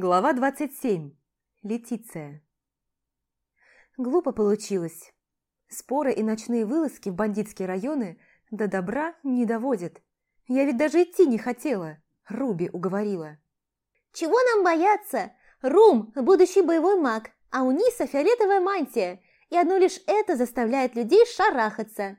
Глава 27. Летиция. Глупо получилось. Споры и ночные вылазки в бандитские районы до добра не доводят. Я ведь даже идти не хотела, Руби уговорила. «Чего нам бояться? Рум – будущий боевой маг, а у Ниса фиолетовая мантия, и одно лишь это заставляет людей шарахаться».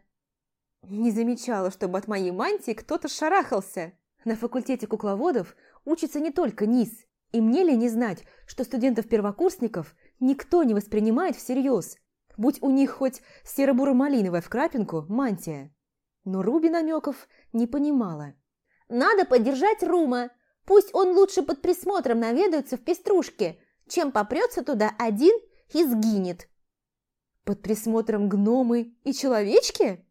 Не замечала, чтобы от моей мантии кто-то шарахался. На факультете кукловодов учится не только Нис – и мне ли не знать, что студентов-первокурсников никто не воспринимает всерьез, будь у них хоть серо-буро-малиновая в крапинку мантия. Но Руби намеков не понимала. «Надо поддержать Рума. Пусть он лучше под присмотром наведается в пеструшке, чем попрется туда один и сгинет». «Под присмотром гномы и человечки?»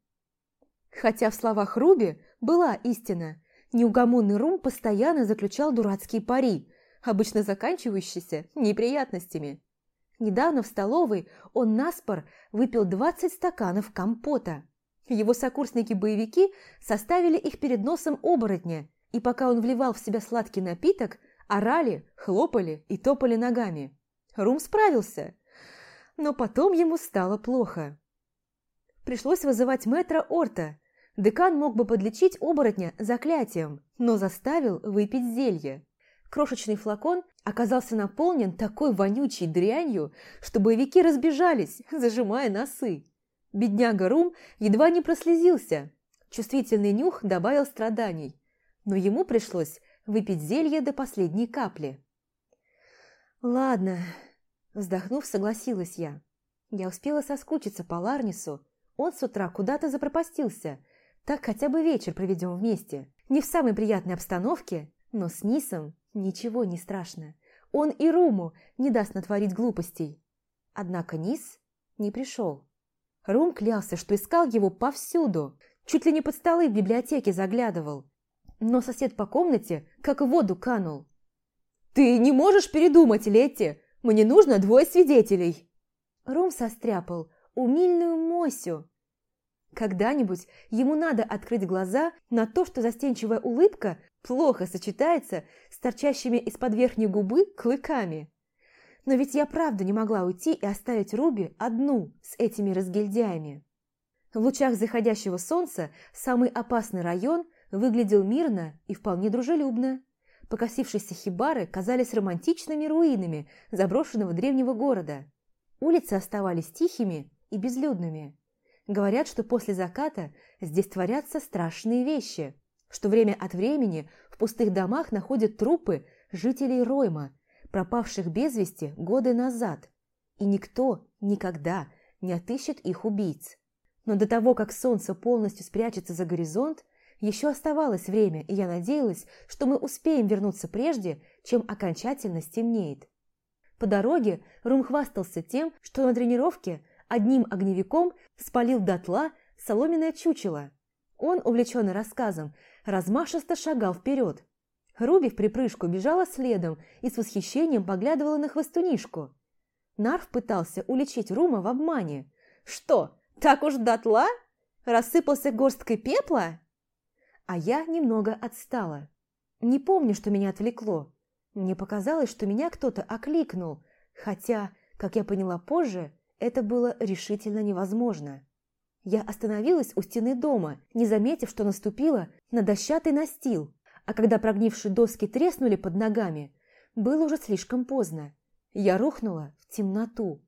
Хотя в словах Руби была истина. Неугомонный Рум постоянно заключал дурацкие пари – обычно заканчивающийся неприятностями. Недавно в столовой он наспор выпил 20 стаканов компота. Его сокурсники-боевики составили их перед носом оборотня, и пока он вливал в себя сладкий напиток, орали, хлопали и топали ногами. Рум справился, но потом ему стало плохо. Пришлось вызывать мэтра Орта. Декан мог бы подлечить оборотня заклятием, но заставил выпить зелье. Крошечный флакон оказался наполнен такой вонючей дрянью, что боевики разбежались, зажимая носы. Бедняга Рум едва не прослезился. Чувствительный нюх добавил страданий, но ему пришлось выпить зелье до последней капли. «Ладно», – вздохнув, согласилась я. Я успела соскучиться по Ларнису. Он с утра куда-то запропастился. Так хотя бы вечер проведем вместе. Не в самой приятной обстановке, но с Нисом Ничего не страшно. Он и Руму не даст натворить глупостей. Однако Низ не пришел. Рум клялся, что искал его повсюду, чуть ли не под столы в библиотеке заглядывал. Но сосед по комнате как в воду канул. «Ты не можешь передумать, Летти! Мне нужно двое свидетелей!» Рум состряпал умильную Мосю. Когда-нибудь ему надо открыть глаза на то, что застенчивая улыбка плохо сочетается с торчащими из-под верхней губы клыками. Но ведь я правда не могла уйти и оставить Руби одну с этими разгильдяями. В лучах заходящего солнца самый опасный район выглядел мирно и вполне дружелюбно. Покосившиеся хибары казались романтичными руинами заброшенного древнего города. Улицы оставались тихими и безлюдными. Говорят, что после заката здесь творятся страшные вещи – что время от времени в пустых домах находят трупы жителей Ройма, пропавших без вести годы назад, и никто никогда не отыщет их убийц. Но до того, как солнце полностью спрячется за горизонт, еще оставалось время, и я надеялась, что мы успеем вернуться прежде, чем окончательно стемнеет. По дороге Рум хвастался тем, что на тренировке одним огневиком спалил дотла соломенное чучело. Он, увлеченный рассказом, размашисто шагал вперед. Руби в припрыжку бежала следом и с восхищением поглядывала на хвостунишку. Нарв пытался уличить Рума в обмане. «Что, так уж дотла? Рассыпался горсткой пепла?» А я немного отстала. Не помню, что меня отвлекло. Мне показалось, что меня кто-то окликнул, хотя, как я поняла позже, это было решительно невозможно. Я остановилась у стены дома, не заметив, что наступила на дощатый настил, а когда прогнившие доски треснули под ногами, было уже слишком поздно. Я рухнула в темноту.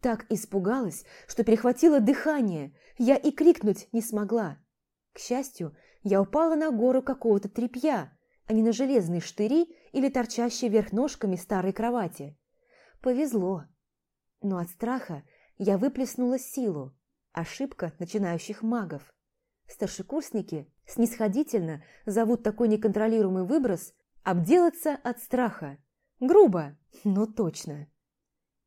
Так испугалась, что перехватила дыхание, я и крикнуть не смогла. К счастью, я упала на гору какого-то тряпья, а не на железные штыри или торчащие вверх ножками старой кровати. Повезло. Но от страха я выплеснула силу. Ошибка начинающих магов. Старшекурсники снисходительно зовут такой неконтролируемый выброс обделаться от страха. Грубо, но точно.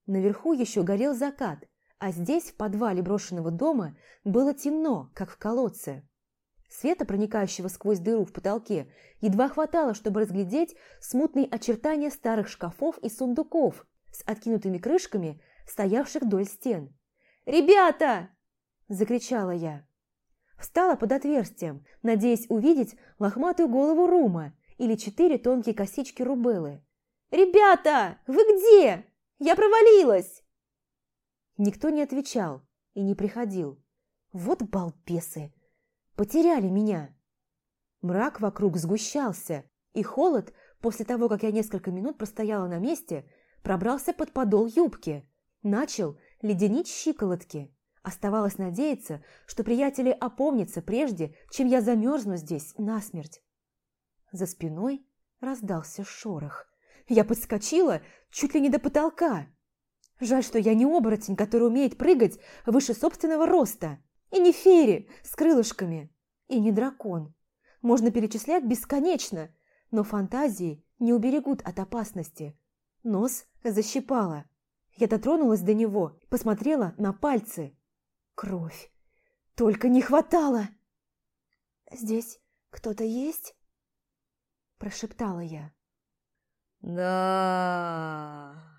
Наверху еще горел закат, а здесь, в подвале брошенного дома, было темно, как в колодце. Света, проникающего сквозь дыру в потолке, едва хватало, чтобы разглядеть смутные очертания старых шкафов и сундуков с откинутыми крышками, стоявших вдоль стен. «Ребята!» – закричала я. Встала под отверстием, надеясь увидеть лохматую голову Рума или четыре тонкие косички Рубелы. «Ребята, вы где? Я провалилась!» Никто не отвечал и не приходил. Вот балбесы! Потеряли меня! Мрак вокруг сгущался, и холод, после того, как я несколько минут простояла на месте, пробрался под подол юбки, начал леденить щиколотки. Оставалось надеяться, что приятели опомнятся прежде, чем я замерзну здесь насмерть. За спиной раздался шорох. Я подскочила чуть ли не до потолка. Жаль, что я не оборотень, который умеет прыгать выше собственного роста. И не фери с крылышками. И не дракон. Можно перечислять бесконечно, но фантазии не уберегут от опасности. Нос защипало. Я дотронулась до него, посмотрела на пальцы. Кровь. Только не хватало. «Здесь кто-то есть?» Прошептала я. «Да!»